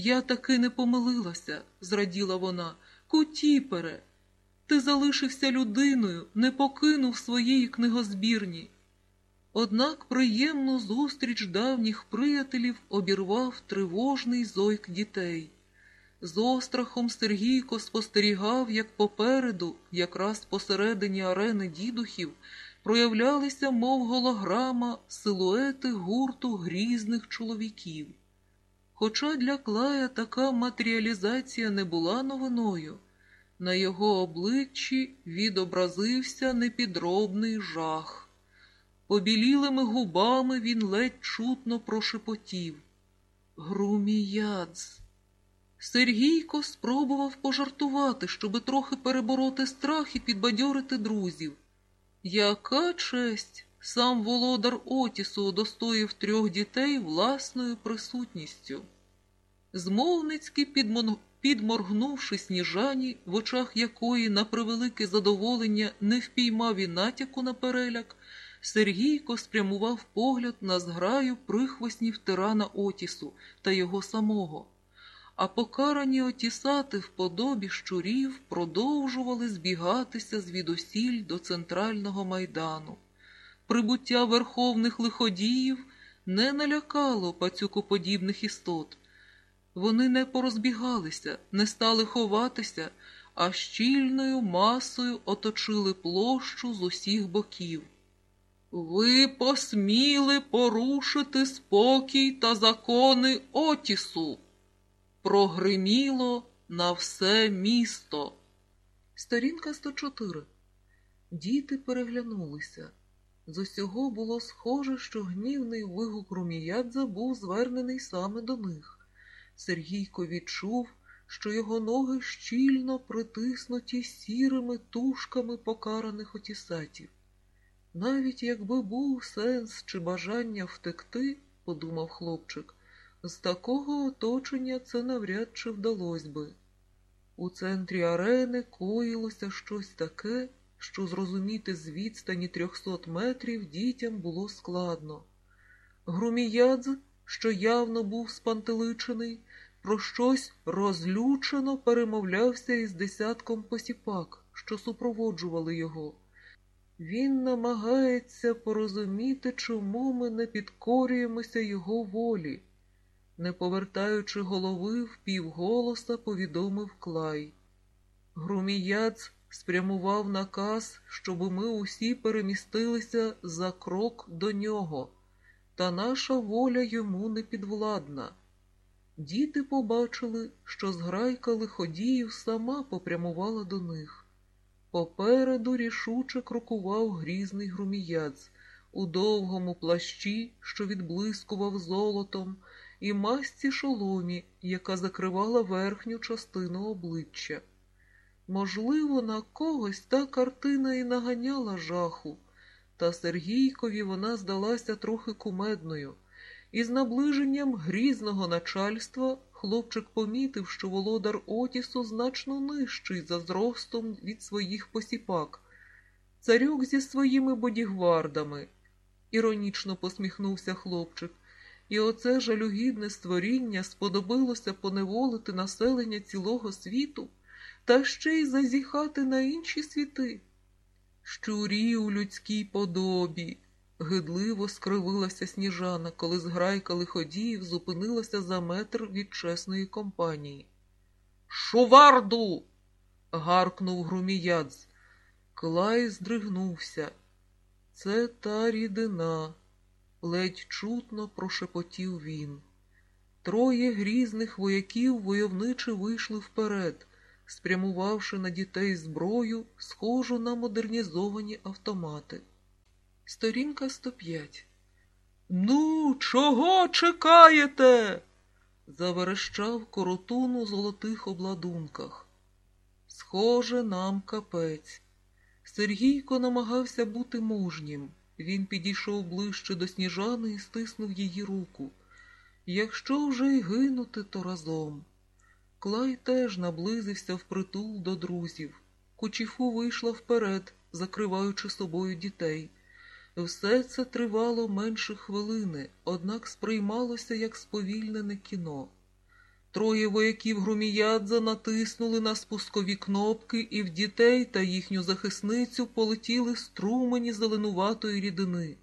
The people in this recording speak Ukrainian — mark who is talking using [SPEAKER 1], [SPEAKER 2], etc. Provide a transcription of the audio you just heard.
[SPEAKER 1] Я таки не помилилася, зраділа вона. Кутіпере, ти залишився людиною, не покинув своєї книгозбірні. Однак приємну зустріч давніх приятелів обірвав тривожний зойк дітей. З острахом Сергійко спостерігав, як попереду, якраз посередині арени дідухів, проявлялися, мов голограма, силуети гурту грізних чоловіків. Хоча для Клая така матеріалізація не була новиною, на його обличчі відобразився непідробний жах. Побілілими губами він ледь чутно прошепотів. Груміядз. Сергійко спробував пожартувати, щоби трохи перебороти страх і підбадьорити друзів. Яка честь! Сам володар Отісу удостоїв трьох дітей власною присутністю. Змовницьки, підморгнувши сніжані, в очах якої, на превелике задоволення, не впіймав і натяку на переляк, Сергійко спрямував погляд на зграю прихвоснів тирана Отісу та його самого. А покарані отісати в подобі щурів продовжували збігатися звідусіль до центрального майдану. Прибуття верховних лиходіїв не налякало пацюкоподібних істот. Вони не порозбігалися, не стали ховатися, а щільною масою оточили площу з усіх боків. Ви посміли порушити спокій та закони Отісу. Прогриміло на все місто. Сторінка 104. Діти переглянулися. З усього було схоже, що гнівний вигук Руміядза був звернений саме до них. Сергійко відчув, що його ноги щільно притиснуті сірими тушками покараних отісатів. Навіть якби був сенс чи бажання втекти, подумав хлопчик, з такого оточення це навряд чи вдалося би. У центрі арени коїлося щось таке, що зрозуміти з відстані трьохсот метрів дітям було складно. Груміядз, що явно був спантеличений, про щось розлючено перемовлявся із десятком посіпак, що супроводжували його. Він намагається порозуміти, чому ми не підкорюємося його волі. Не повертаючи голови, впівголоса повідомив Клай. Груміяц спрямував наказ, щоб ми усі перемістилися за крок до нього, та наша воля йому не підвладна. Діти побачили, що зграйка лиходіїв сама попрямувала до них. Попереду рішуче крокував грізний груміяц у довгому плащі, що відблискував золотом, і масці шоломі, яка закривала верхню частину обличчя. Можливо, на когось та картина і наганяла жаху, та Сергійкові вона здалася трохи кумедною, і з наближенням грізного начальства хлопчик помітив, що володар Отісу значно нижчий за зростом від своїх посіпак, царюк зі своїми бодігвардами. Іронічно посміхнувся хлопчик, і оце жалюгідне створіння сподобилося поневолити населення цілого світу та ще й зазіхати на інші світи. Щурі у людській подобі. Гидливо скривилася сніжана, коли зграйка лиходіїв зупинилася за метр від чесної компанії. Шуварду. гаркнув Груміядз. Клай здригнувся. Це та рідина, ледь чутно прошепотів він. Троє грізних вояків войовниче вийшли вперед, спрямувавши на дітей зброю, схожу на модернізовані автомати. Сторінка 105. Ну, чого чекаєте? заверещав коротун у золотих обладунках. Схоже, нам капець. Сергійко намагався бути мужнім. Він підійшов ближче до сніжани і стиснув її руку. Якщо вже й гинути, то разом. Клай теж наблизився впритул до друзів. Кучіфу вийшла вперед, закриваючи собою дітей. Все це тривало менше хвилини, однак сприймалося як сповільнене кіно. Троє вояків Груміядза натиснули на спускові кнопки, і в дітей та їхню захисницю полетіли струмені зеленуватої рідини.